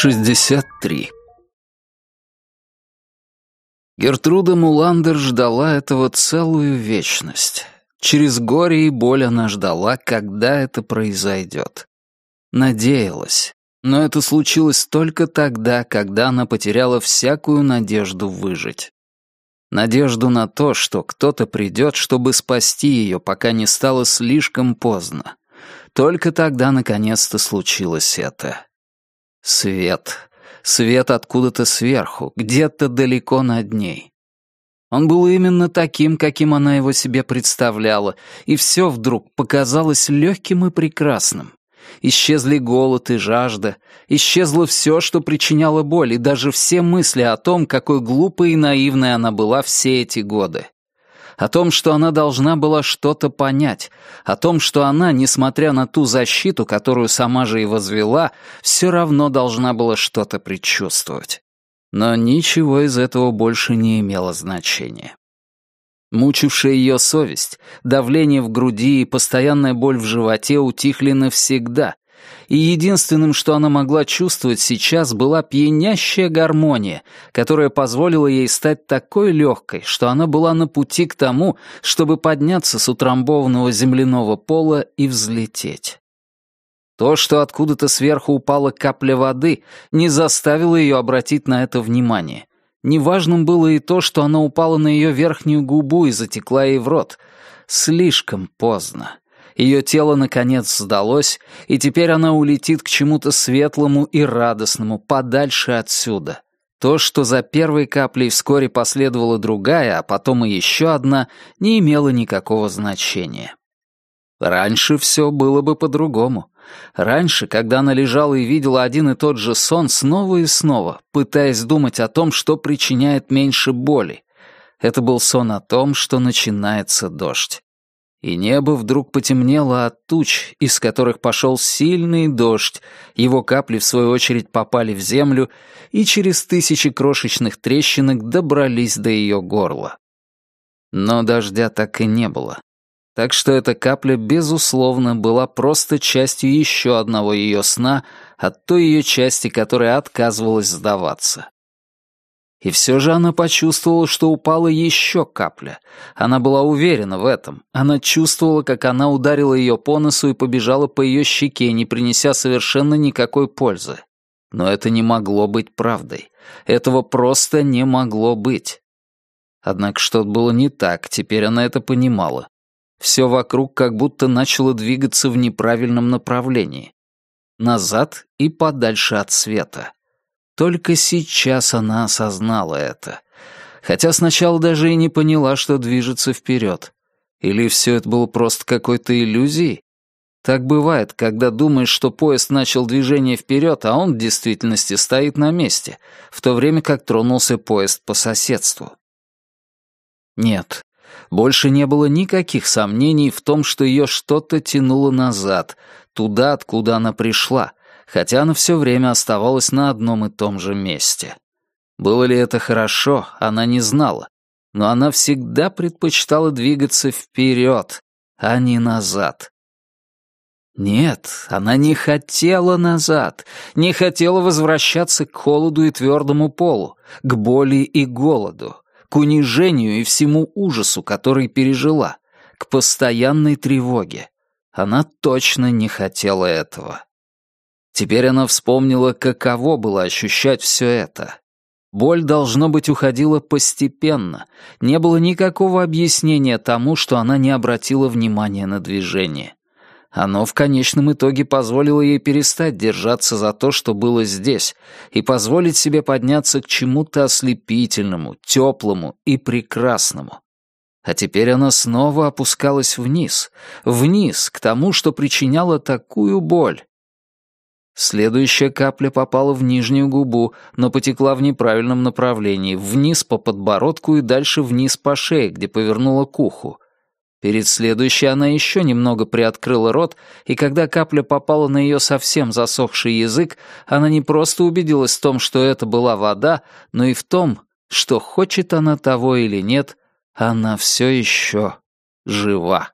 63. Гертруда Муландер ждала этого целую вечность. Через горе и боль она ждала, когда это произойдет. Надеялась. Но это случилось только тогда, когда она потеряла всякую надежду выжить. Надежду на то, что кто-то придет, чтобы спасти ее, пока не стало слишком поздно. Только тогда наконец-то случилось это. Свет. Свет откуда-то сверху, где-то далеко над ней. Он был именно таким, каким она его себе представляла, и все вдруг показалось легким и прекрасным. Исчезли голод и жажда, исчезло все, что причиняло боль, и даже все мысли о том, какой глупой и наивной она была все эти годы о том, что она должна была что-то понять, о том, что она, несмотря на ту защиту, которую сама же и возвела, все равно должна была что-то предчувствовать. Но ничего из этого больше не имело значения. Мучившая ее совесть, давление в груди и постоянная боль в животе утихли навсегда, и единственным, что она могла чувствовать сейчас, была пьянящая гармония, которая позволила ей стать такой легкой, что она была на пути к тому, чтобы подняться с утрамбованного земляного пола и взлететь. То, что откуда-то сверху упала капля воды, не заставило ее обратить на это внимание. Неважным было и то, что она упала на ее верхнюю губу и затекла ей в рот. Слишком поздно. Ее тело, наконец, сдалось, и теперь она улетит к чему-то светлому и радостному, подальше отсюда. То, что за первой каплей вскоре последовала другая, а потом и еще одна, не имело никакого значения. Раньше все было бы по-другому. Раньше, когда она лежала и видела один и тот же сон снова и снова, пытаясь думать о том, что причиняет меньше боли. Это был сон о том, что начинается дождь и небо вдруг потемнело от туч, из которых пошел сильный дождь, его капли, в свою очередь, попали в землю и через тысячи крошечных трещинок добрались до ее горла. Но дождя так и не было. Так что эта капля, безусловно, была просто частью еще одного ее сна от той ее части, которая отказывалась сдаваться. И все же она почувствовала, что упала еще капля. Она была уверена в этом. Она чувствовала, как она ударила ее по носу и побежала по ее щеке, не принеся совершенно никакой пользы. Но это не могло быть правдой. Этого просто не могло быть. Однако что-то было не так, теперь она это понимала. Все вокруг как будто начало двигаться в неправильном направлении. Назад и подальше от света. Только сейчас она осознала это. Хотя сначала даже и не поняла, что движется вперед. Или все это было просто какой-то иллюзией? Так бывает, когда думаешь, что поезд начал движение вперед, а он в действительности стоит на месте, в то время как тронулся поезд по соседству. Нет, больше не было никаких сомнений в том, что ее что-то тянуло назад, туда, откуда она пришла, хотя она все время оставалась на одном и том же месте. Было ли это хорошо, она не знала, но она всегда предпочитала двигаться вперед, а не назад. Нет, она не хотела назад, не хотела возвращаться к холоду и твердому полу, к боли и голоду, к унижению и всему ужасу, который пережила, к постоянной тревоге. Она точно не хотела этого. Теперь она вспомнила, каково было ощущать все это. Боль, должно быть, уходила постепенно. Не было никакого объяснения тому, что она не обратила внимания на движение. Оно в конечном итоге позволило ей перестать держаться за то, что было здесь, и позволить себе подняться к чему-то ослепительному, теплому и прекрасному. А теперь она снова опускалась вниз, вниз, к тому, что причиняло такую боль, Следующая капля попала в нижнюю губу, но потекла в неправильном направлении, вниз по подбородку и дальше вниз по шее, где повернула к уху. Перед следующей она еще немного приоткрыла рот, и когда капля попала на ее совсем засохший язык, она не просто убедилась в том, что это была вода, но и в том, что хочет она того или нет, она все еще жива.